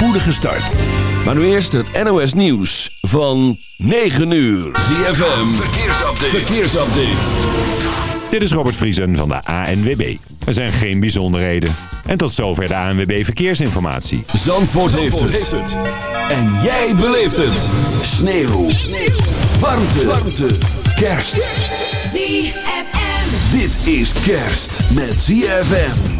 spoedige start. Maar nu eerst het NOS Nieuws van 9 uur. ZFM, verkeersupdate. verkeersupdate. Dit is Robert Vriesen van de ANWB. Er zijn geen bijzonderheden. En tot zover de ANWB Verkeersinformatie. Zandvoort, heeft, het. En jij beleeft het. Sneeuw. Sneeuw. Warmte. Warmte. Kerst. ZFM. Dit is kerst met ZFM.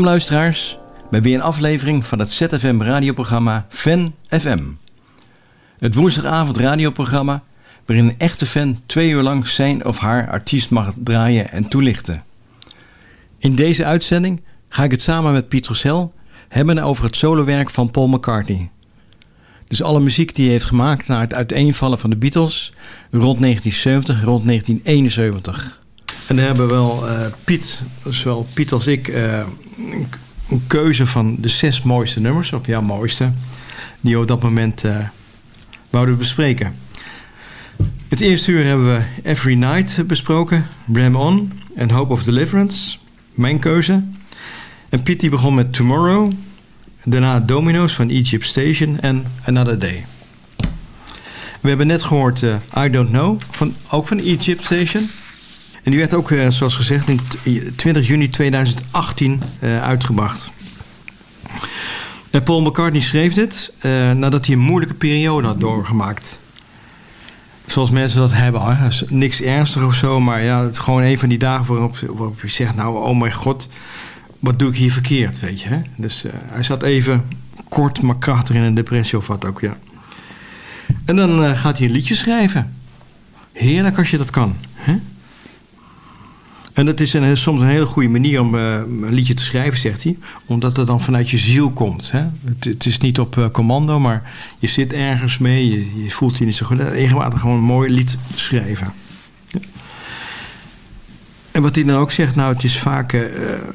Welkom luisteraars bij weer een aflevering van het ZFM radioprogramma Fan FM. Het woensdagavond radioprogramma waarin een echte fan twee uur lang zijn of haar artiest mag draaien en toelichten. In deze uitzending ga ik het samen met Piet Rossel hebben over het solowerk van Paul McCartney. Dus alle muziek die hij heeft gemaakt na het uiteenvallen van de Beatles rond 1970, rond 1971. En dan hebben we wel eh, Piet, zowel Piet als ik, eh, een, keuze van de zes mooiste nummers, of ja, mooiste, die we op dat moment eh, wouden bespreken. Het eerste uur hebben we Every Night besproken, Bram On en Hope of Deliverance, mijn keuze. En Piet die begon met Tomorrow, daarna Domino's van Egypt Station en Another Day. We hebben net gehoord eh, I Don't Know, van, ook van Egypt Station. En die werd ook, eh, zoals gezegd, in t- 20 juni 2018 eh, uitgebracht. En Paul McCartney schreef dit eh, nadat hij een moeilijke periode had doorgemaakt. Zoals mensen dat hebben. Niks ernstig of zo, maar ja, het gewoon een van die dagen waarop, waarop je zegt... nou, oh mijn god, wat doe ik hier verkeerd, weet je. Hè? Dus hij zat even kort maar krachtig in een depressie of wat ook, ja. En dan gaat hij een liedje schrijven. Heerlijk als je dat kan. Hè? En dat is een, soms een hele goede manier om eh, een liedje te schrijven, zegt hij. Omdat het dan vanuit je ziel komt. Hè? Het, het is niet op eh, commando, maar je zit ergens mee. Je, voelt je niet zo goed. Gewoon een mooi lied schrijven. En wat hij dan ook zegt, nou het is vaak... eh,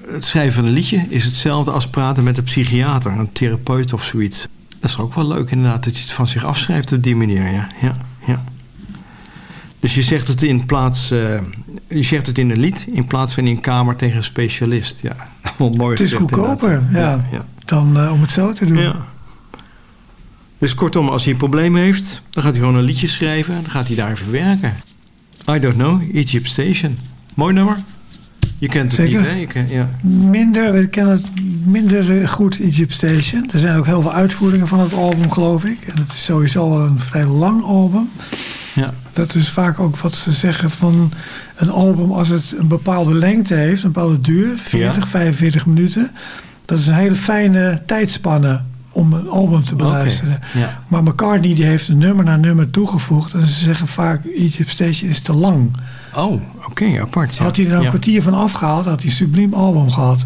het schrijven van een liedje is hetzelfde als praten met een psychiater. Een therapeut of zoiets. Dat is ook wel leuk inderdaad, dat je het van zich afschrijft op die manier. Ja, ja, ja. Dus je zegt het in plaats... je zegt het in een lied in plaats van in een kamer tegen een specialist. Ja, wel mooi Het is gezegd, goedkoper, ja. ja. Dan eh, om het zo te doen. Ja. Dus kortom, als hij een probleem heeft, dan gaat hij gewoon een liedje schrijven. Dan gaat hij daar verwerken. I don't know, Egypt Station. Mooi nummer. Je kent het Zeker. niet, hè? Je ken- ja. Minder, we kennen het minder goed Egypt Station. Er zijn ook heel veel uitvoeringen van het album, geloof ik. En het is sowieso al een vrij lang album. Ja. Dat is vaak ook wat ze zeggen van een album als het een bepaalde lengte heeft, een bepaalde duur, 40, Ja. 45 minuten. Dat is een hele fijne tijdspanne om een album te beluisteren. Ja. Maar McCartney die heeft een nummer na nummer toegevoegd. En ze zeggen vaak Egypt Station is te lang. Oh, oké, apart. Ja. Had hij er nou Ja. een kwartier van afgehaald, had hij een subliem album gehad.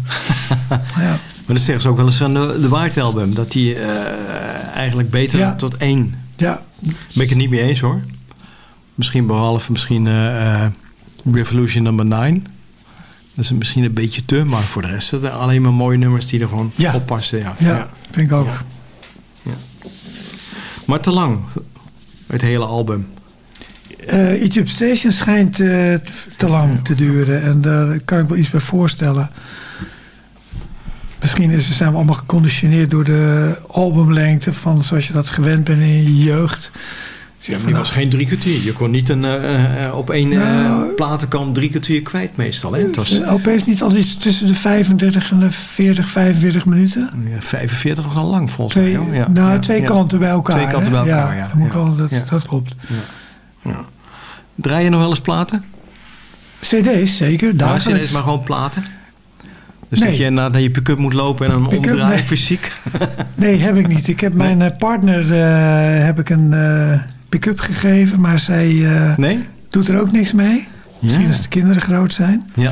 ja. Maar dat zeggen ze ook wel eens van de, de White Album. Dat die eh, eigenlijk beter tot één. ja, Ben ik het niet mee eens hoor. Misschien behalve misschien eh, eh, Revolution number 9. Dat is misschien een beetje te, maar voor de rest zijn er alleen maar mooie nummers die er gewoon Ja. op passen. Ja. ja, vind ik ook. Ja. Maar te lang, het hele album. Eh, Egypt Station schijnt te lang te duren. En daar kan ik wel iets bij voorstellen. Misschien is, zijn we allemaal geconditioneerd door de albumlengte... van zoals je dat gewend bent in je jeugd. Die was geen drie kwartier. Je kon niet een, eh, eh, op één eh, Nou, platenkant drie kwartier kwijt meestal. Hè? Het was, is niet altijd iets tussen de 35 en de 40, 45 minuten. ja, 45 was al lang volgens Twee, mij. Ja, nou, ja, twee kanten bij elkaar. Twee kanten bij elkaar, ja. dat, moet. Wel, dat, dat klopt. Draai je nog wel eens platen? CD's, zeker. Ja, Dagelijks. CD's, maar gewoon platen? Dus Nee. dat je inderdaad naar je pick-up moet lopen en dan Pick-up, omdraaien nee. fysiek? Nee, heb ik niet. Ik heb mijn eh, partner eh, heb ik een eh, pick-up gegeven, maar zij eh, Nee? doet er ook niks mee. Misschien als de kinderen groot zijn. Ja.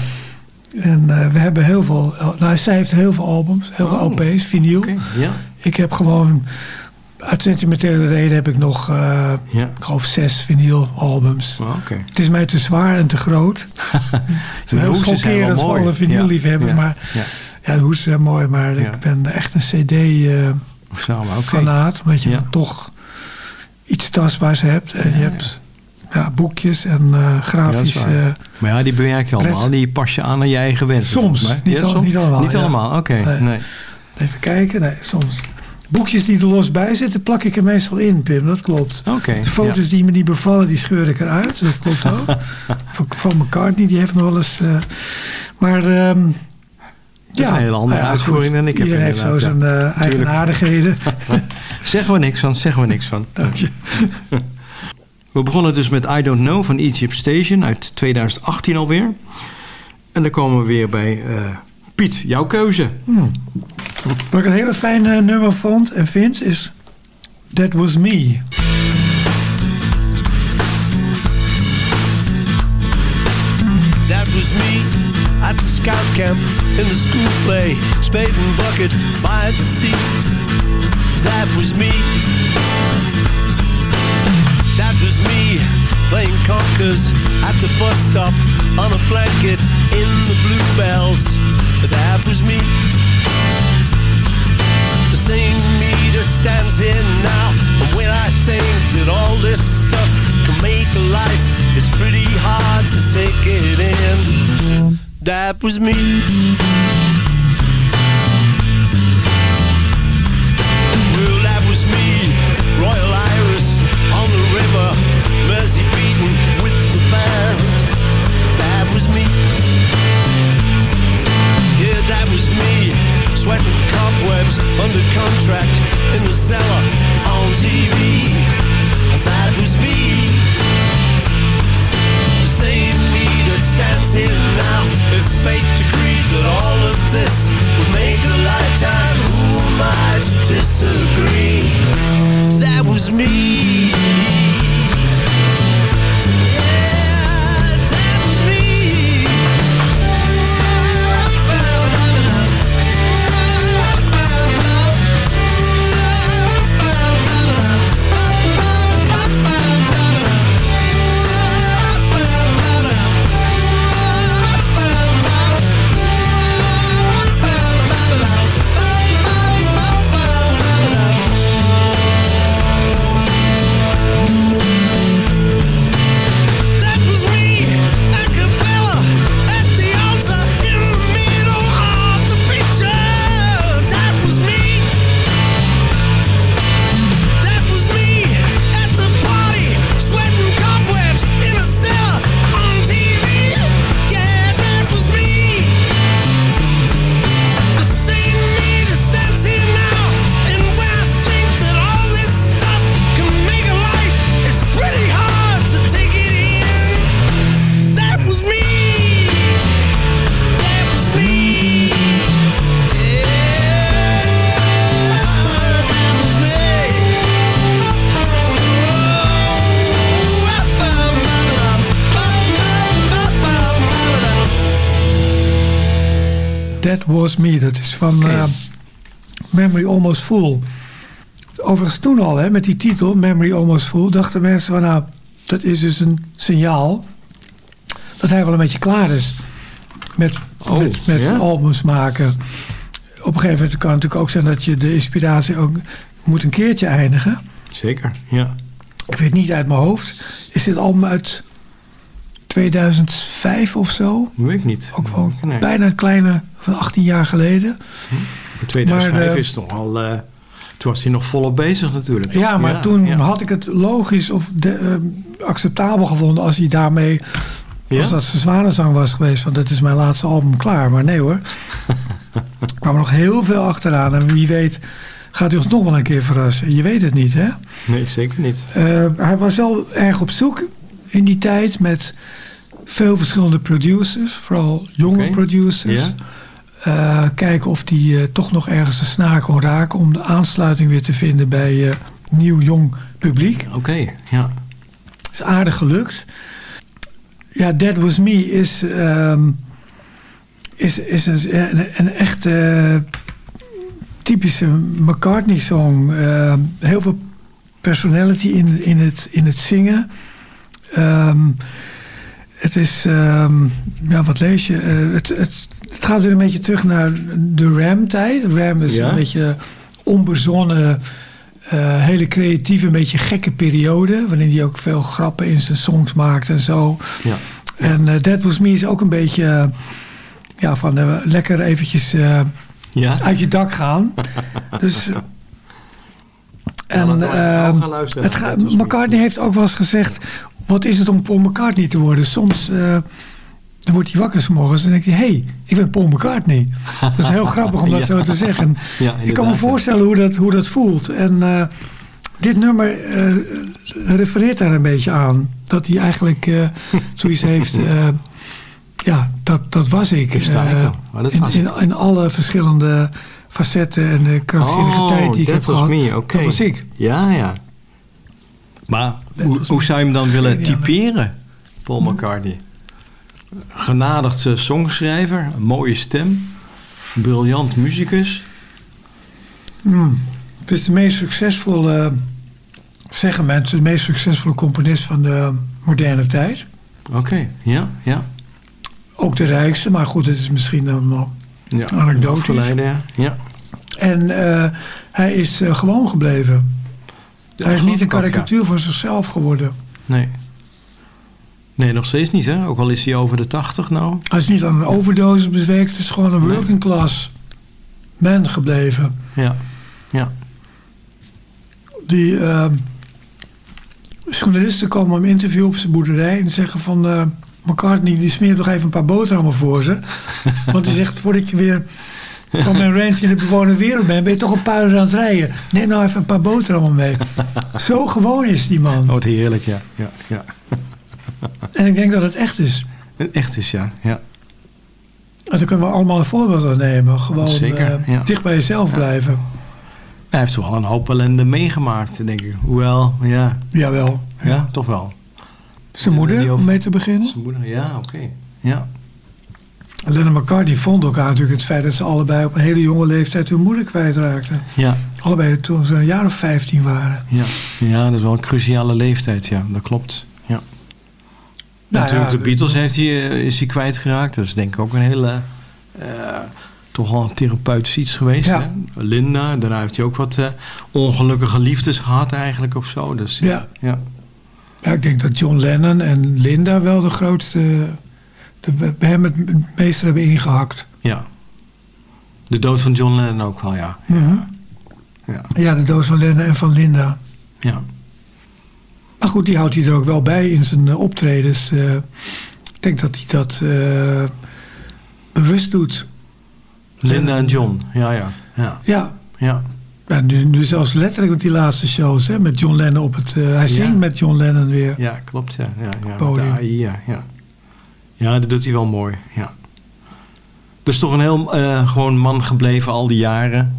En eh, we hebben heel veel. Nou, zij heeft heel veel albums, heel veel Oh. LP's, vinyl. Ja. Ik heb gewoon. Uit sentimentele reden heb ik nog, eh, Ja. ik geloof, zes vinylalbums. Oh, Oké. Het is mij te zwaar en te groot. Is heel schokkerend voor alle vinylliefhebbers. Ja, Maar ja. de hoes zijn mooi. Maar ik ben echt een cd... eh, Of zo, maar oké. fanaat, omdat je dan toch iets tastbaars hebt. En je Ja, hebt ja, boekjes en eh Ja, dat is grafisch. waar. eh, Maar ja, die bewerk je allemaal. Die pas je aan aan je eigen wensen. Soms. Niet niet allemaal, Niet ja. allemaal, oké. Nee. Nee. even kijken, nee, soms. Boekjes die er los bij zitten, plak ik er meestal in, Pim. Dat klopt. De foto's ja. die me niet bevallen, die scheur ik eruit. Dat klopt ook. van, van McCartney, die heeft nog wel eens... eh, maar... ehm is een hele andere uitvoering goed. dan ik heb Iedereen heeft zo zijn ja. eh, eigenaardigheden. Zeggen we niks van, zeggen we niks van. Dank je. We begonnen dus met I Don't Know van Egypt Station uit 2018 alweer. En dan komen we weer bij eh, Piet, jouw keuze. Wat ik een hele fijne nummer vond en vind is That Was Me. That was me at the scout camp in the school play, spade and bucket by the sea. That was me. That was me playing conkers at the bus stop on a blanket in the bluebells. That was me. The same me that stands here now. And when I think that all this stuff can make a life, it's pretty hard to take it in. That was me. Under contract in the cellar on TV. Full. Overigens toen al, hè, met die titel, Memory Almost Full, dachten mensen van nou, dat is dus een signaal dat hij wel een beetje klaar is met, Oh, met, met ja? albums maken. Op een gegeven moment kan het natuurlijk ook zijn dat je de inspiratie ook moet een keertje eindigen. Zeker, ja. Ik weet niet uit mijn hoofd. Is dit album uit 2005 of zo? Weet ik niet. Ook wel Nee. bijna een kleine van 18 jaar geleden. In 2005 Maar, eh, is toch al... eh, toen was hij nog volop bezig natuurlijk. Ja, maar toen ja. had ik het logisch of de, eh, acceptabel gevonden als hij daarmee. Ja? Als dat zijn zwanenzang was geweest, van dat is mijn laatste album klaar. Maar nee hoor. er kwam nog heel veel achteraan. En wie weet gaat hij ons nog wel een keer verrassen. Je weet het niet, hè? Nee, zeker niet. Hij was wel erg op zoek in die tijd met veel verschillende producers. Vooral jonge producers. Ja? Eh, kijken of hij toch nog ergens de snaar kon raken... om de aansluiting weer te vinden bij eh, nieuw jong publiek. Oké, ja. is aardig gelukt. Ja, That Was Me is, ehm, is, is een, een, een echte typische McCartney-song. Ehm, heel veel personality in, in, het, in het zingen. Ehm, het is, ja, wat lees je? Eh, het, het, het gaat weer een beetje terug naar de Ram-tijd. Ram is Ja. een beetje onbezonnen, eh, hele creatieve, een beetje gekke periode. Waarin hij ook veel grappen in zijn songs maakt en zo. ja. En eh, That Was Me is ook een beetje eh, ja, van lekker eventjes Ja? uit je dak gaan. dus... Ja, luisteren het ga-. McCartney heeft ook wel eens gezegd... wat is het om Paul McCartney te worden? Soms dan wordt hij wakker 's morgens en dan denkt hij... hé, hey, ik ben Paul McCartney. Dat is heel grappig om dat Ja. zo te zeggen. Ja, ik kan me voorstellen hoe dat, hoe dat voelt. En eh, dit nummer eh, refereert daar een beetje aan. Dat hij eigenlijk eh, zoiets heeft... eh, ja, dat, dat was ik. Oh, dat in, was je. in, in alle verschillende facetten en de krankzinnige tijd die ik heb dat was gehad. me, oké. Dat was ik. Ja, ja. Maar hoe, hoe zou je hem dan willen typeren, Paul McCartney? Genadigd songschrijver, een mooie stem, briljant muzikus. Hmm. Het is de meest succesvolle, zeggen mensen, de meest succesvolle componist van de moderne tijd. Oké, ja, ja. Ook de rijkste, maar goed, het is misschien dan ja. Anekdotisch. Ja. ja. En eh, hij is eh, gewoon gebleven. Hij is niet een karikatuur van zichzelf geworden. Nee. Nee, nog steeds niet, hè? Ook al is hij over de tachtig nou. Hij is niet aan een overdosis bezweekt. Het is gewoon een working class man gebleven. Ja, ja. Die eh, journalisten komen hem interviewen op zijn boerderij en zeggen van eh, McCartney die smeert nog even een paar boterhammen voor ze. Want die zegt voordat je weer van mijn range in de bewoonde wereld bent, ben je toch een paar uur aan het rijden. Neem nou even een paar boterhammen mee. Zo gewoon is die man. Oh, wat heerlijk, ja. ja, ja. En ik denk dat het echt is. Echt is, ja. ja. En daar kunnen we allemaal een voorbeeld aan nemen. Gewoon Zeker, eh, ja. dicht bij jezelf blijven. Hij heeft wel een hoop ellende meegemaakt, denk ik. Hoewel, ja. Jawel. Ja, toch wel. Zijn moeder, om mee te beginnen. Zijn moeder, ja, oké. Ja. Lennon McCartney vond elkaar natuurlijk het feit dat ze allebei op een hele jonge leeftijd hun moeder kwijtraakten. Ja, Allebei toen ze een jaar of 15 waren. ja. ja, dat is wel een cruciale leeftijd, ja. Dat klopt. Ja. Nou Natuurlijk, ja, de Beatles heeft hij, eh, is hij kwijtgeraakt. Dat is denk ik ook een hele... eh, toch wel een therapeutisch iets geweest. Ja. Hè? Linda, daarna heeft hij ook wat eh, ongelukkige liefdes gehad eigenlijk of zo. Dus, Ja. ja. Ja, ik denk dat John Lennon en Linda wel de grootste, de, bij hem het meeste hebben ingehakt. ja. De dood van John Lennon ook wel, ja. Ja. Ja, de doos van Lennon en van Linda. ja. Maar goed, die houdt hij er ook wel bij in zijn eh, optredens. Eh, ik denk dat hij dat eh, bewust doet. Linda en John, ja, ja. Ja, Ja, ja. ja nu, nu zelfs letterlijk met die laatste shows, hè, met John Lennon op het... hij zingt met John Lennon weer. ja klopt, ja. ja, ja. Podium. AI, ja, ja. Ja, dat doet hij wel mooi, ja. Dus toch een heel gewoon man gebleven al die jaren.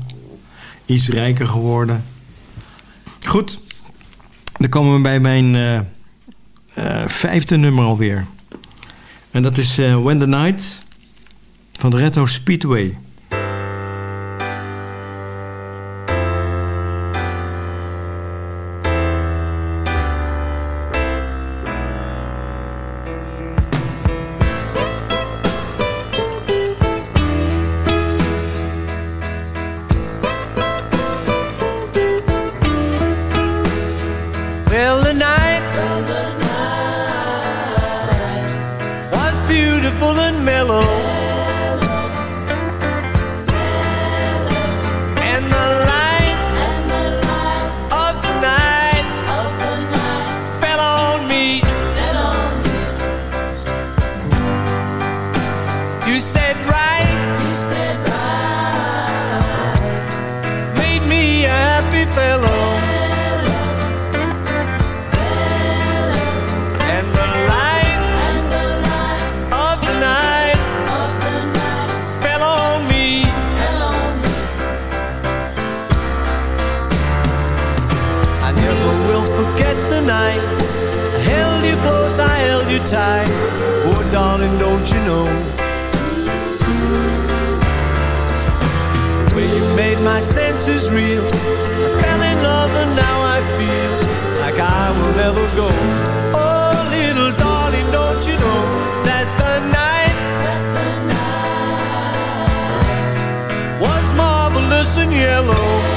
Iets rijker geworden. Goed. Dan komen we bij mijn eh, eh, vijfde nummer alweer. En dat is eh, When the Night van de Retro Speedway. My senses real. I fell in love and now I feel like I will never go. Oh, little darling, don't you know that the night was marvelous and yellow?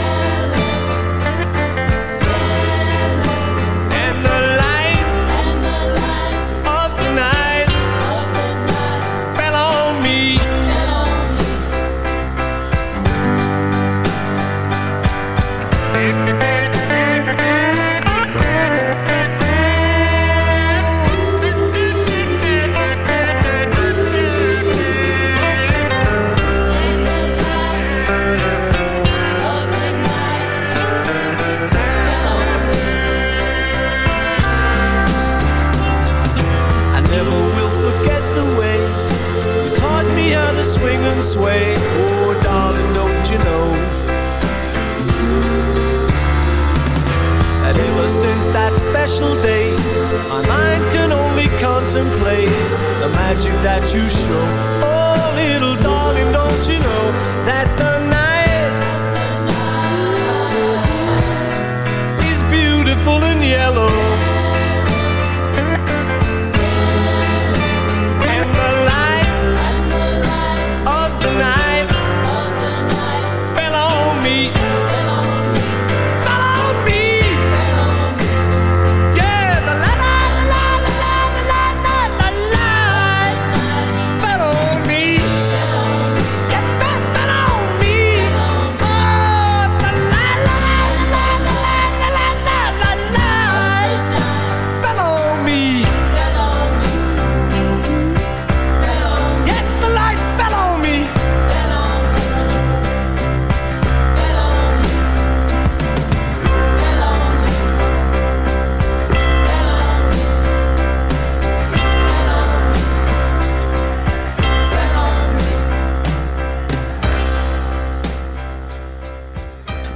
That you show. Oh, little darling, don't you know that the night is beautiful and yellow? And the light of the night fell on me.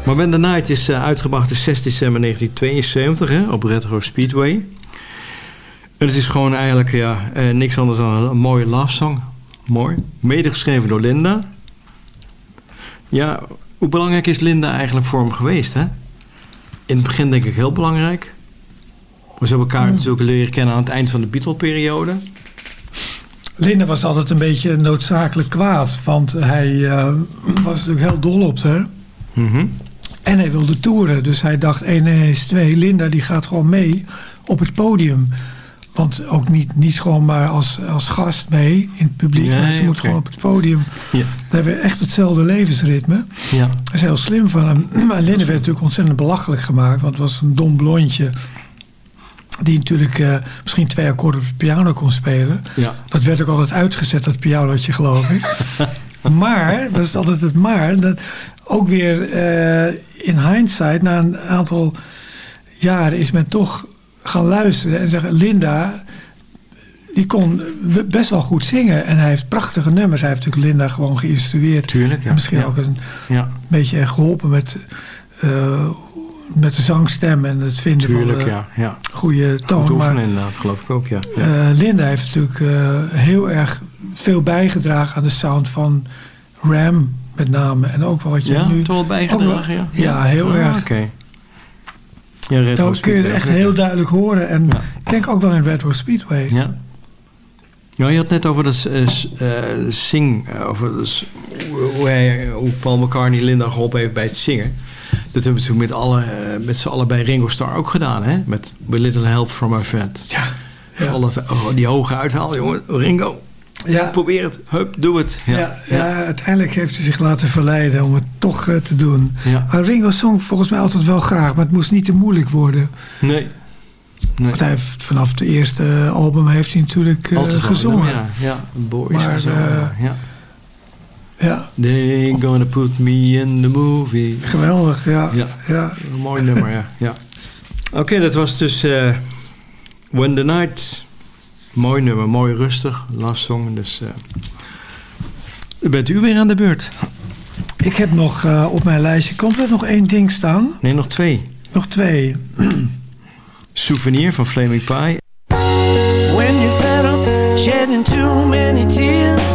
Maar When the Night is eh, uitgebracht in 6 december 1972 hè, op Retro Speedway. En het is gewoon eigenlijk ja, eh, niks anders dan een, een mooie love song. Mooi. Medegeschreven door Linda. Ja, hoe belangrijk is Linda eigenlijk voor hem geweest? Hè? In het begin denk ik heel belangrijk. We hebben elkaar natuurlijk leren kennen aan het eind van de Beatle-periode. Linda was altijd een beetje noodzakelijk kwaad. Want hij eh, was natuurlijk heel dol op haar. Mhm. En hij wilde toeren. Dus hij dacht 1 en 1 is 2. Linda die gaat gewoon mee op het podium. Want ook niet, niet gewoon maar als, als gast mee in het publiek. maar ze moet gewoon op het podium. Ja. Dan hebben we echt hetzelfde levensritme. Ja. Dat is heel slim van hem. Maar Linda werd natuurlijk ontzettend belachelijk gemaakt. Want het was een dom blondje. Die natuurlijk eh, misschien twee akkoorden op de piano kon spelen. Ja. Dat werd ook altijd uitgezet, dat pianootje geloof ik. maar, dat is altijd het maar. Dat ook weer eh, in hindsight, na een aantal jaren, is men toch gaan luisteren en zeggen: Linda, die kon best wel goed zingen. En hij heeft prachtige nummers. Hij heeft natuurlijk Linda gewoon geïnstrueerd. Tuurlijk, ja. En misschien Ja. ook een Ja, beetje geholpen met, eh, met de zangstem en het vinden tuurlijk, van de ja. goede toon. Goed Maar- oefenen inderdaad, geloof ik ook, ja. ja. eh, Linda heeft natuurlijk heel erg veel bijgedragen aan de sound van Ram met name. En ook wel wat je ja, nu... toch wel bijgedragen, ja? Ja, heel Ah, erg. Oké. Ja, kun je echt heel ja. duidelijk horen. En Ja. ik denk ook wel in Retro Speedway. Ja. Ja, je had net over dat eh, s- eh, zing, eh, over hoe, hij, hoe Paul McCartney Linda geholpen heeft bij het zingen. Dat hebben we natuurlijk met, alle, eh, met z'n allen bij Ringo Starr ook gedaan, hè? Met With Little Help from My Friend. Ja. Dat, oh, die hoge uithaal, jongen. Ringo, Ja. probeer het. Hup, doe het. Ja, ja, uiteindelijk heeft hij zich laten verleiden om het toch eh, te doen. Maar Ringo zong volgens mij altijd wel graag, maar het moest niet te moeilijk worden. Nee. nee. Want hij heeft, vanaf het eerste album heeft hij natuurlijk eh, Altijd wel, gezongen. Ja, ja, boys Maar, en zo. eh, ja. Ja, They gonna put me in the movie. geweldig. Ja, Ja. ja. Een mooi nummer, ja. ja. Oké, dat was dus eh, When the Night. Mooi nummer, mooi rustig. Last song, dus... eh dan bent u weer aan de beurt. Ik heb nog eh, op mijn lijstje, komt er nog één ding staan? Nee, nog twee. Nog twee. Souvenir van Flaming Pie. When you're fed up shedding too many tears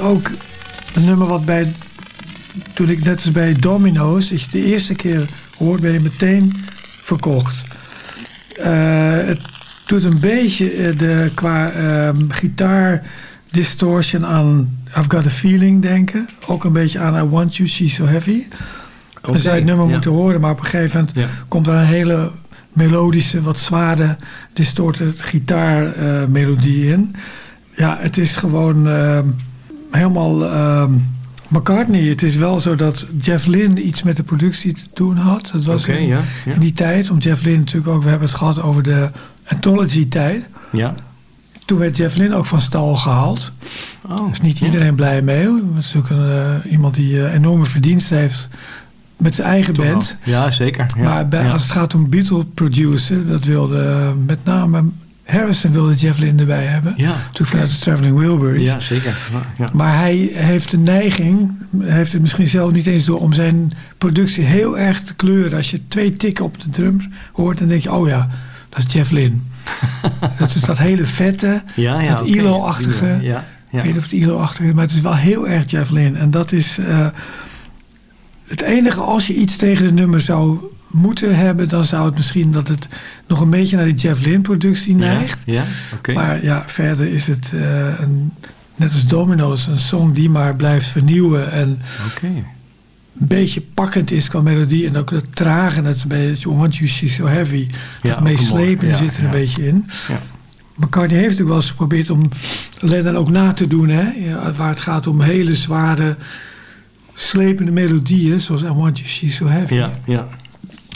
ook een nummer wat bij... Toen ik net als bij Domino's, als je de eerste keer hoort, ben je meteen verkocht. Eh, het doet een beetje eh, de, qua ehm, gitaar distortion aan I've Got a Feeling denken. Ook een beetje aan I Want You, She's So Heavy. Oké, Dan zou je het nummer ja. moeten horen, maar op een gegeven moment Ja. komt er een hele melodische, wat zware, distorted gitaarmelodie in. Ja, het is gewoon ehm, helemaal ehm, McCartney. Het is wel zo dat Jeff Lynne iets met de productie te doen had. Dat was in, ja, ja. in die tijd. Om Jeff Lynne natuurlijk ook, we hebben het gehad over de Anthology-tijd. Ja. Toen werd Jeff Lynne ook van stal gehaald. Oh, Daar is niet ja. iedereen blij mee. Het is ook een, eh, iemand die eh, enorme verdiensten heeft met zijn eigen band. Ja, zeker. Ja. Maar bij, als het gaat om Beatle producer, dat wilde eh, met name Harrison wilde Jeff Lynne erbij hebben. Ja, Toen vanuit de Traveling Wilburys. Ja, zeker. Ja. Maar hij heeft de neiging, heeft het misschien zelf niet eens door, om zijn productie heel erg te kleuren. Als je twee tikken op de drums hoort, dan denk je, oh ja, dat is Jeff Lynne. dat is dat hele vette, Ja, ja, dat. ILO-achtige. Ja, ja. Ik weet niet of het ILO-achtig is, maar het is wel heel erg Jeff Lynne. En dat is eh, het enige, als je iets tegen de nummer zou moeten hebben, dan zou het misschien dat het nog een beetje naar die Jeff Lynne-productie neigt. Ja, ja, oké. Maar ja, verder is het eh, een, net als Domino's, een song die maar blijft vernieuwen en Oké. een beetje pakkend is qua melodie. En ook het trage, net een beetje Want You See So Heavy. Ja, dat ook mooi, ja, zit er een beetje in. Ja. McCartney heeft natuurlijk wel eens geprobeerd om Lennon ook na te doen. Hè? Waar het gaat om hele zware, slepende melodieën. Zoals I Want You See So Heavy. Ja, ja.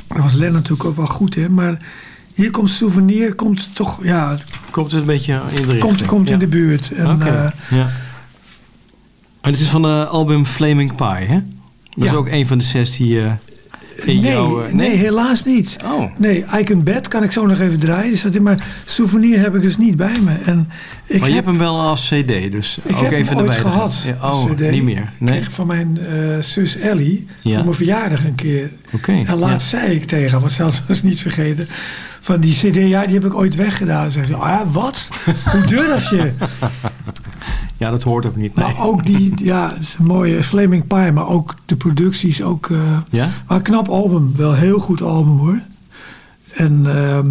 Daar was Lennon natuurlijk ook wel goed in. Maar hier komt Souvenir, komt toch, ja, Komt het een beetje in de richting? komt, komt ja. in de buurt. En, Oké, eh, ja. En het is van de album Flaming Pie, hè? Dat is ook een van de zes die eh in nee, jouw... eh, nee, helaas niet. Oh. Nee, I Can Bet kan ik zo nog even draaien. Dus dat, maar Souvenir heb ik dus niet bij me. En ik maar je heb, hebt hem wel als cd, dus ik ook heb even hem ooit gehad. Ja, oh, CD. niet meer. Ik Nee? kreeg van mijn eh, zus Ellie Ja. voor mijn verjaardag een keer. Oké. En laatst zei ik tegen haar, wat zelfs was niet vergeten... van die cd, ja, die heb ik ooit weggedaan. Zei ze, ah ja, wat? Hoe durf je? Ja, dat hoort ook niet. Nee. Maar ook die, ja, het is een mooie Flaming Pie... maar ook de producties, ook... eh, Ja? Maar een knap album, wel een heel goed album hoor. En ehm,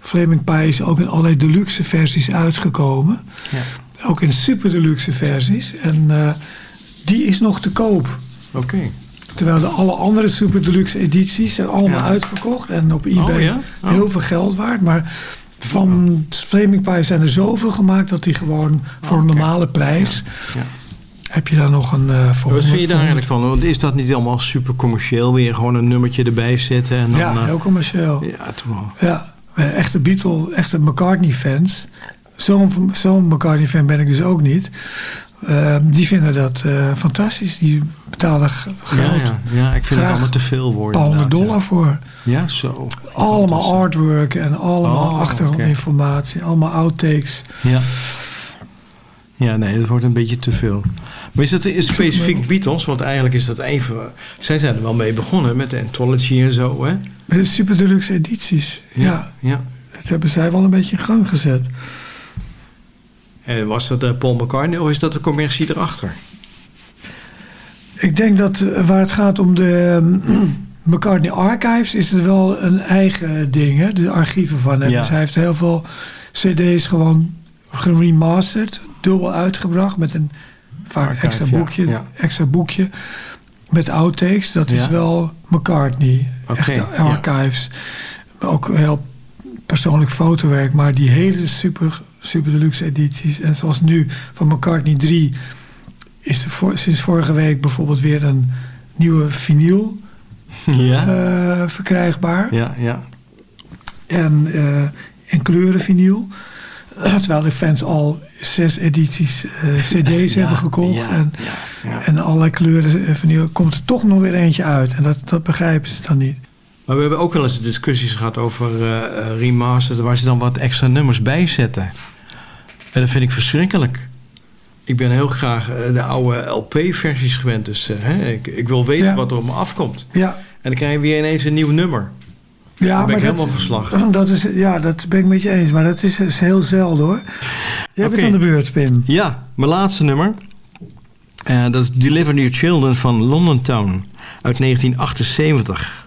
Flaming Pie is ook in allerlei deluxe versies uitgekomen. Ja. Ook in super deluxe versies. En eh, die is nog te koop. Oké. Terwijl de alle andere super deluxe edities zijn allemaal Ja. uitverkocht. En op eBay Oh, ja? Oh. heel veel geld waard. Maar van Flaming Pie zijn er zoveel gemaakt dat die gewoon voor een normale prijs... Ja. heb je daar nog een... eh voor Wat vind je daar 100 eigenlijk van? Want is dat niet allemaal super commercieel? Weer gewoon een nummertje erbij zetten en dan... Ja, eh, heel commercieel. ja, toch wel. Ja, echte Beatle, echte McCartney-fans. Zo'n zo'n McCartney-fan ben ik dus ook niet. Eh, die vinden dat eh, fantastisch. Die betalen Ja, geld. ja, ja, ik vind het allemaal te veel Een worden. paar honderd dollar voor. Ja, zo. Allemaal artwork en allemaal Oh, achtergrondinformatie. Allemaal outtakes. Ja. Ja, nee, dat wordt een beetje te veel. Maar is dat een specifiek Beatles? Want eigenlijk is dat even... Zij zijn er wel mee begonnen met de Anthology en zo, hè? Met de super deluxe edities. Ja. ja. dat hebben zij wel een beetje in gang gezet. En was dat eh, Paul McCartney of is dat de commercie erachter? Ik denk dat eh, waar het gaat om de ehm, McCartney Archives... is het wel een eigen ding, hè? De archieven van hem. Ja. Dus hij heeft heel veel cd's gewoon geremasterd. Dubbel uitgebracht met een vaak Archive, extra, boekje, ja. extra boekje. Met outtakes. Dat is wel McCartney. Oké, Echte ja. archives. Ook heel persoonlijk fotowerk. Maar die hele super, super deluxe edities. En zoals nu van McCartney 3... is er voor, sinds vorige week bijvoorbeeld weer een nieuwe vinyl Ja. eh, verkrijgbaar. ja, ja. En eh in kleuren vinyl. Terwijl de fans al zes edities eh, cd's Ja, hebben gekocht. ja, en, ja, en allerlei kleuren vinyl. Komt er toch nog weer eentje uit. En dat, dat begrijpen ze dan niet. Maar we hebben ook wel eens discussies gehad over eh, remasters... waar ze dan wat extra nummers bij zetten. En dat vind ik verschrikkelijk. Ik ben heel graag eh, de oude LP-versies gewend. Dus hè, ik, ik wil weten Ja. wat er op me afkomt. Ja, En dan krijg je weer ineens een nieuw nummer. ja Dan ben ik dat, helemaal verslag. Dat is, ja, dat ben ik met je eens. Maar dat is, is heel zelden hoor. Je hebt het aan de beurt, Pim. Ja, mijn laatste nummer. Dat is Deliver Your Children van London Town uit 1978.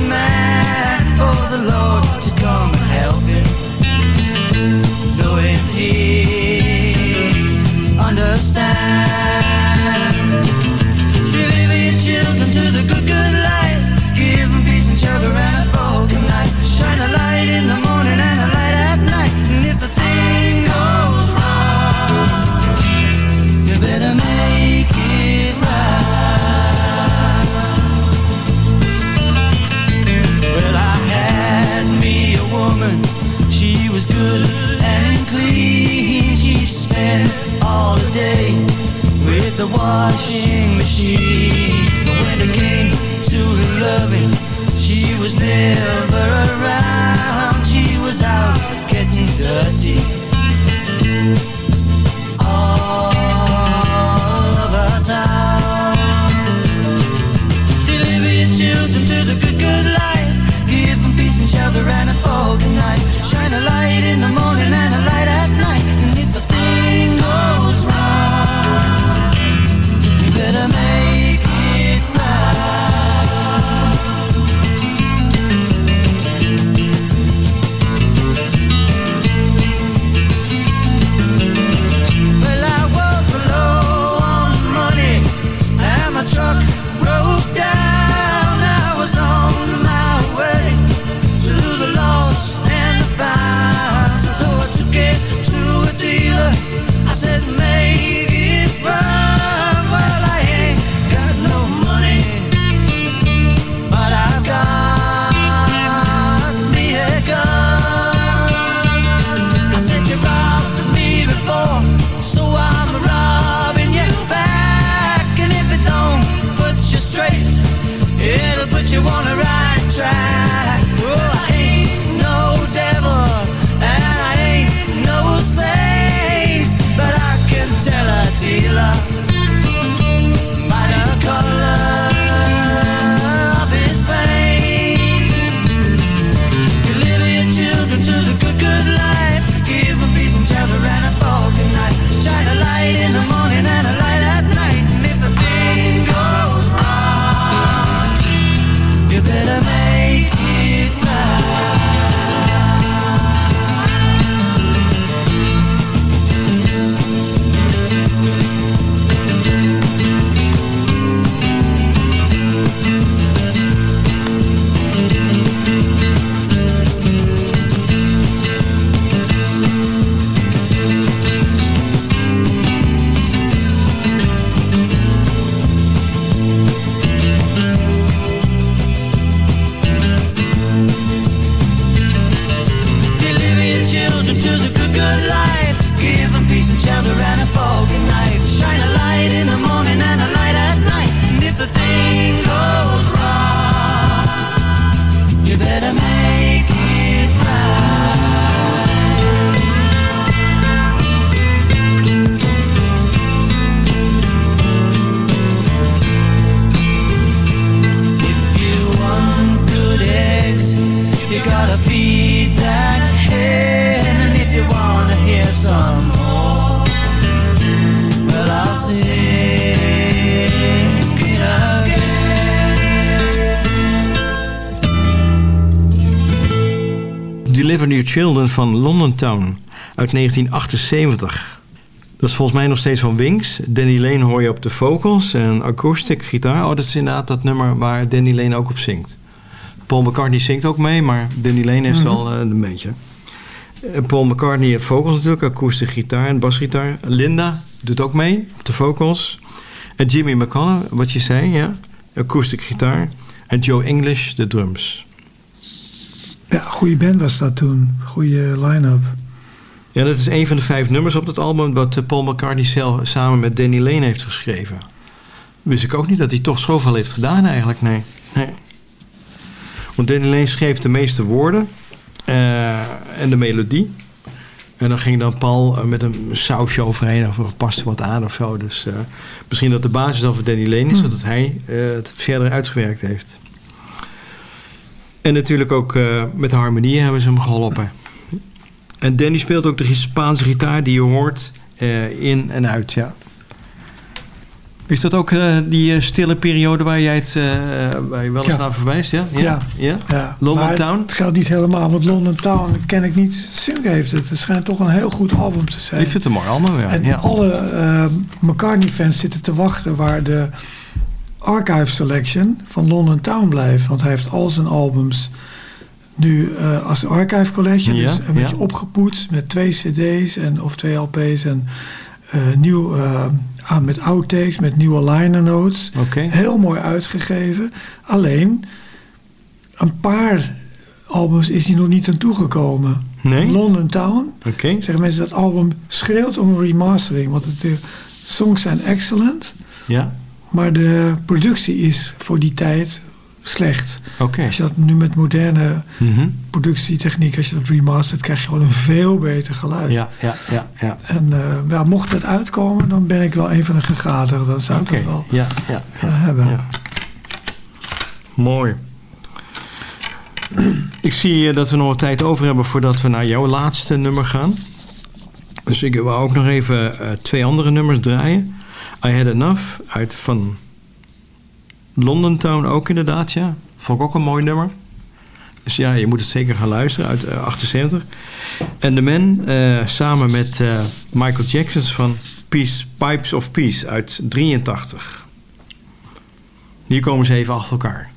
day with the washing machine. But when it came to the loving, she was never around. She was out van London Town uit 1978. Dat is volgens mij nog steeds van Wings. Danny Lane hoor je op de vocals en acoustic gitaar. Oh, dat is inderdaad dat nummer waar Danny Lane ook op zingt. Paul McCartney zingt ook mee, maar Danny Lane heeft wel eh, een beetje. Eh, Paul McCartney heeft vocals natuurlijk, akoestische gitaar en basgitaar. Linda doet ook mee op de vocals. En Jimmy McConnell, wat je zei, ja, akoestische gitaar. En Joe English, de drums. Ja, goede band was dat toen. Goede line-up. Ja, dat is een van de vijf nummers op dat album... wat eh, Paul McCartney zelf samen met Danny Lane heeft geschreven. Wist ik ook niet dat hij toch zoveel heeft gedaan eigenlijk, nee. nee. Want Danny Lane schreef de meeste woorden eh, en de melodie. En dan ging dan Paul eh, met een sausje overheen of er paste wat aan of zo. Dus misschien dat de basis dan voor Danny Lane is... Hmm. dat hij het verder uitgewerkt heeft. En natuurlijk ook eh, met de harmonieën hebben ze hem geholpen. En Danny speelt ook de Spaanse gitaar die je hoort eh, in en uit, ja. Is dat ook eh, die stille periode waar jij het, waar je wel eens Ja. naar verwijst? Ja? Ja. ja? Ja, London maar Town? Het gaat niet helemaal, want London Town ken ik niet. Sunk heeft het. Het schijnt toch een heel goed album te zijn. Ik vind het een mooi album, ja. En alle McCartney-fans zitten te wachten waar de archive selection van London Town blijft. Want hij heeft al zijn albums nu eh, als archive collection. Ja, dus een beetje ja. opgepoetst met twee cd's en, of twee LP's en eh, nieuw, ah, met outtakes, met nieuwe liner notes. Heel mooi uitgegeven. Alleen, een paar albums is hij nog niet aan toegekomen. Nee? London Town zeggen mensen dat album schreeuwt om een remastering. Want de songs zijn excellent, Ja. Maar de productie is voor die tijd slecht. Als je dat nu met moderne Mhm. productietechniek, als je dat remastert, krijg je gewoon een veel beter geluid. Ja, ja, ja, ja. En eh, ja, mocht dat uitkomen, dan ben ik wel een van de gegadigden. Dan zou ik dat wel Ja, ja, ja. hebben. Ja. Mooi. Ik zie eh, dat we nog wat tijd over hebben voordat we naar jouw laatste nummer gaan. Dus ik wou ook nog even eh, twee andere nummers draaien. I Had Enough uit van London Town ook inderdaad, ja. Vond ik ook een mooi nummer. Dus ja, je moet het zeker gaan luisteren uit eh, 78. En The Man eh, samen met eh, Michael Jackson van Peace, Pipes of Peace uit 83. Hier komen ze even achter elkaar.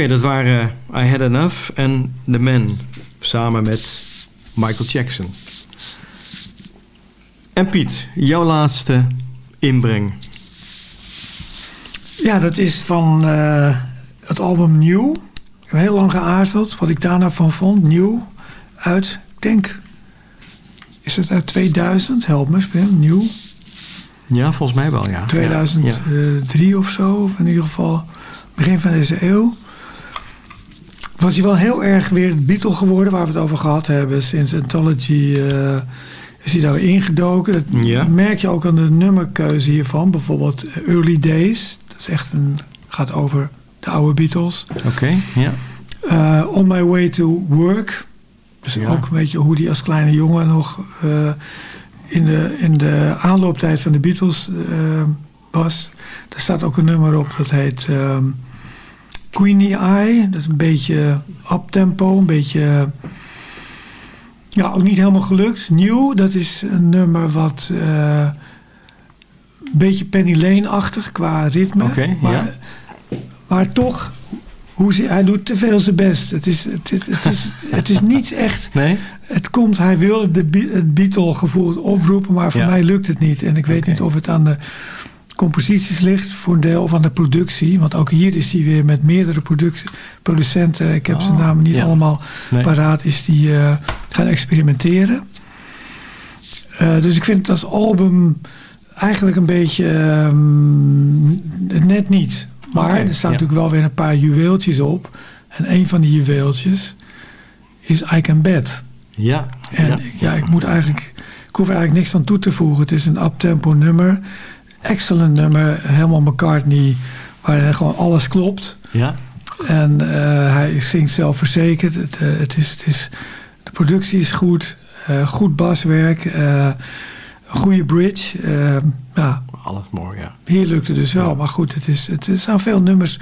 Oké, dat waren I Had Enough en The Man. Samen met Michael Jackson. En Piet, jouw laatste inbreng. Ja, dat is van eh, het album New. Ik heb heel lang geaarzeld wat ik daar nou van vond. New uit, ik denk, is het uit 2000? Help me, speel. New. Ja, volgens mij wel, ja. 2003 of zo. Of in ieder geval begin van deze eeuw. Was hij wel heel erg weer het Beatle geworden... waar we het over gehad hebben. Sinds Anthology eh, is hij daar ingedoken. Dat Ja. merk je ook aan de nummerkeuze hiervan. Bijvoorbeeld Early Days. Dat is echt een, gaat over de oude Beatles. Oké, ja. Eh, On My Way to Work. Dus Ja. ook een beetje hoe die als kleine jongen nog eh, in, de, in de aanlooptijd van de Beatles eh, was. Daar staat ook een nummer op dat heet ehm, Queenie Eye. Dat is een beetje uptempo, een beetje... ja, ook niet helemaal gelukt. Nieuw, dat is een nummer wat... eh, een beetje Penny Lane-achtig qua ritme. Oké, maar, ja. maar toch, hoe ze, hij doet te veel zijn best. Het is, het, het, het is, het is niet echt... Nee? Het komt, hij wilde de, het Beatle-gevoel oproepen, maar voor Ja. mij lukt het niet. En ik weet niet of het aan de composities ligt voor een deel van de productie. Want ook hier is hij weer met meerdere producenten, ik heb Oh, zijn namen niet ja. allemaal Nee. paraat, is die eh, gaan experimenteren. Eh, dus ik vind het als album eigenlijk een beetje ehm, net niet. Maar er staan ja. natuurlijk wel weer een paar juweeltjes op. En een van die juweeltjes is I Can Bet. Ja. En ja. ik- ja, ik moet eigenlijk, ik hoef eigenlijk niks aan toe te voegen. Het is een uptempo nummer. Excellent nummer. Helemaal McCartney. Waarin gewoon alles klopt. Ja. En eh, hij zingt zelfverzekerd. Het, eh, het is, het is, de productie is goed. eh, goed baswerk. een goede bridge. ja, Alles mooi, ja. hier lukt het dus wel. Maar goed, het, is, het, staan veel nummers.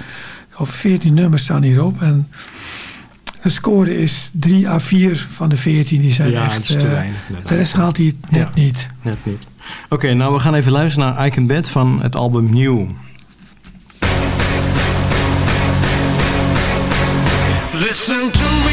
Geloof 14 nummers staan hierop. En de score is 3 à 4 van de 14. Die zijn Ja, echt... het is te weinig. De rest haalt hij het net Ja. niet. Net niet. Oké, nou we gaan even luisteren naar I Can Bet van het album New. Listen to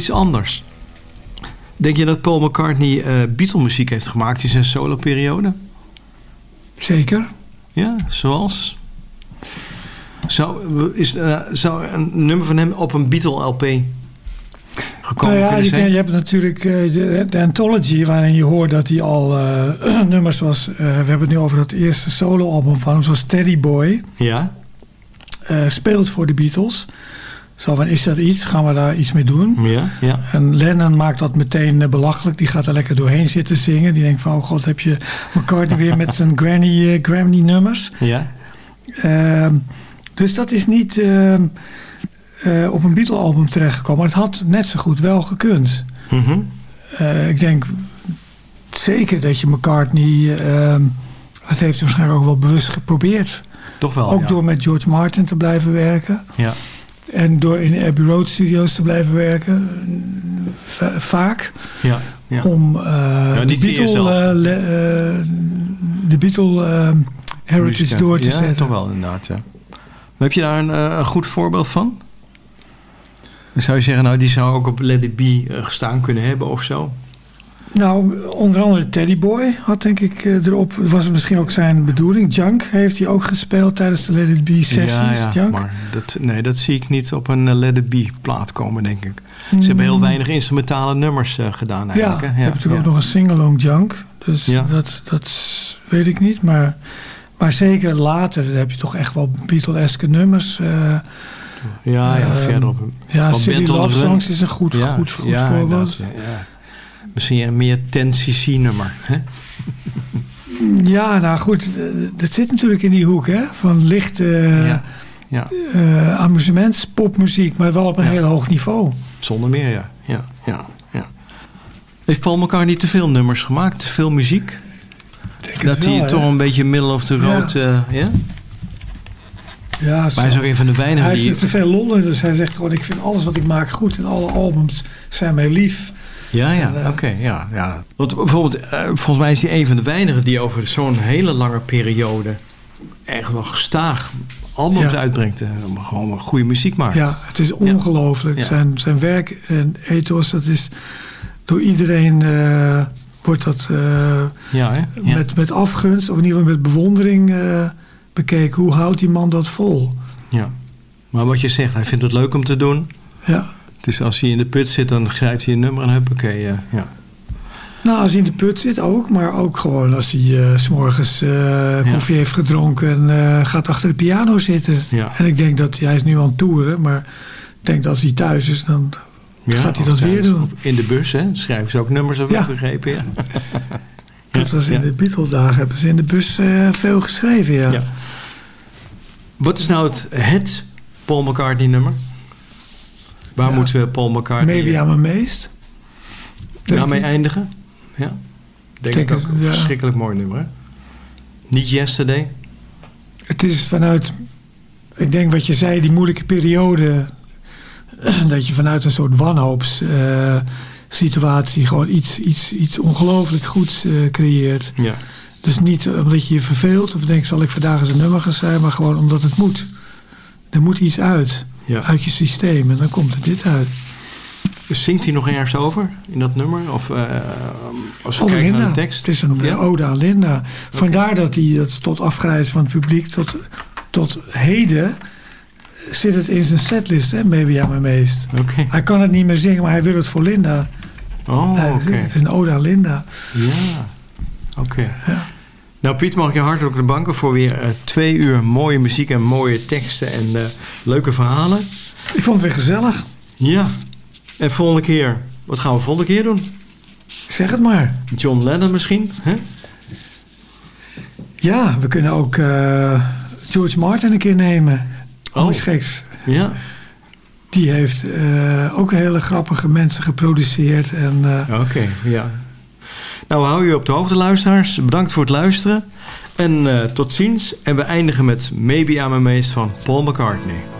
iets anders. Denk je dat Paul McCartney eh Beatle-muziek heeft gemaakt in zijn solo-periode? Zeker. Ja, zoals? Zou, is, eh, zou een nummer van hem op een Beatle-LP gekomen Nou ja, kunnen je, zijn? ken- je hebt natuurlijk eh, de, de anthology waarin je hoort dat hij al nummers zoals... eh, we hebben het nu over dat eerste soloalbum van hem, zoals Teddy Boy... Ja? speelt voor de Beatles. Zo van, is dat iets? Gaan we daar iets mee doen? Ja? Ja? En Lennon maakt dat meteen eh, belachelijk. Die gaat er lekker doorheen zitten zingen. Die denkt van, oh god, heb je McCartney weer met zijn granny, eh, Grammy nummers. Ja? Ehm, dus dat is niet... ehm, eh, op een Beatle-album terechtgekomen. Maar het had net zo goed wel gekund. Mhm. Ik denk zeker dat je McCartney... ehm dat heeft hij waarschijnlijk ook wel bewust geprobeerd. Toch wel, ook ja. door met George Martin te blijven werken. Ja. En door in de Abbey Road Studios te blijven werken. Va- vaak. Ja. Ja. Om eh, de niet via Beatle, eh, eh, de heritage door te ja, zetten. toch wel inderdaad, ja. Heb je daar een, een goed voorbeeld van? Dan zou je zeggen, nou, die zou ook op Let It Be gestaan kunnen hebben of zo. Nou, onder andere Teddy Boy had denk ik eh, erop. Dat was misschien ook zijn bedoeling. Junk heeft hij ook gespeeld tijdens de Let It Be sessies. ja, ja, Junk. maar dat, nee, dat zie ik niet op een eh, Let It Be plaat komen, denk ik. Ze hebben heel weinig instrumentale nummers eh, gedaan Ja, eigenlijk. je hè? hebt natuurlijk ook nog een sing-along Junk. Dus Ja. dat, dat weet ik niet. Maar, maar zeker later heb je toch echt wel Beatle-eske nummers. Ja, ja, Ehm, ja, Silly Band on the Love Songs is een goed, ja, goed, goed ja, voorbeeld. Ja, ja. Misschien een meer 10cc nummer. Hè? Ja, nou goed. eh, Dat zit natuurlijk in die hoek hè, van lichte ja. ja, eh, amusements, popmuziek, maar wel op een Ja. heel hoog niveau. zonder meer, ja. ja, ja, ja. Heeft Paul McCartney te veel nummers gemaakt? Te veel muziek? Denk Dat hij toch een beetje middle of the Ja. road... eh, ja? Ja, Maar hij is ook een van de hij weinigen heeft die... er te veel lol in, dus hij zegt gewoon: Ik vind alles wat ik maak goed en alle albums zijn mij lief. Ja, ja, eh, oké, ja, ja. Want bijvoorbeeld, eh, volgens mij is hij een van de weinigen die over zo'n hele lange periode echt wel gestaag albums Ja. uitbrengt. om gewoon goede muziek maakt. Ja, het is ongelooflijk. Ja. Zijn, zijn werk en ethos, dat is door iedereen wordt dat ja, met, met afgunst, of in ieder geval met bewondering bekeken. Hoe houdt die man dat vol? ja. Maar wat je zegt, hij vindt het leuk om te doen. Ja. Dus als hij in de put zit, dan schrijft hij een nummer en huppakee. eh, ja. Nou, als hij in de put zit ook, maar ook gewoon als hij eh, s s'morgens eh, koffie heeft gedronken en gaat achter de piano zitten. Ja. En ik denk dat hij is nu aan het toeren, maar ik denk dat als hij thuis is, dan Ja, gaat hij dat weer doen. In de bus, hè? Schrijven ze ook nummers, heb ik Ja. begrepen. Ja. Dat was in Ja. de Beatles-dagen, hebben ze in de bus veel geschreven, ja. Ja. Wat is nou het, het Paul McCartney nummer? Waar we Paul McCartney Maybe I'm amazed. Denk daarmee eindigen? Ja. Denk, ik ook een verschrikkelijk mooi nummer. Hè? Niet Yesterday. Het is vanuit, ik denk wat je zei, die moeilijke periode, dat je vanuit een soort wanhoops eh, situatie gewoon iets, iets, iets ongelooflijk goeds eh, creëert. Ja. Dus niet omdat je je verveelt of denkt zal ik vandaag eens een nummer gaan schrijven, maar gewoon omdat het moet. Er moet iets uit, ja. uit je systeem en dan komt er dit uit. Zingt hij nog ergens over in dat nummer? Of eh, als we kijken Linda. naar de tekst? Het is een Ja? ode aan Linda. Vandaar dat hij dat tot afgeleid van het publiek tot, tot heden zit het in zijn setlist, hè, Maybe I'm Amazed. Oké. Hij kan het niet meer zingen, maar hij wil het voor Linda. Oh, oké. Het is een ode aan Linda. Ja, oké. Nou Piet, mag ik je hartelijk bedanken voor weer eh, twee uur mooie muziek en mooie teksten en eh, leuke verhalen. Ik vond het weer gezellig. Ja, en volgende keer, wat gaan we volgende keer doen? Zeg het maar. John Lennon misschien? Hè? Ja, we kunnen ook eh, George Martin een keer nemen. Oh. Oh. geks. Ja, Die heeft ook hele grappige mensen geproduceerd. En oké, ja. Nou, we houden je op de hoogte, luisteraars. Bedankt voor het luisteren. En eh, tot ziens. En we eindigen met Maybe I'm Amazed van Paul McCartney.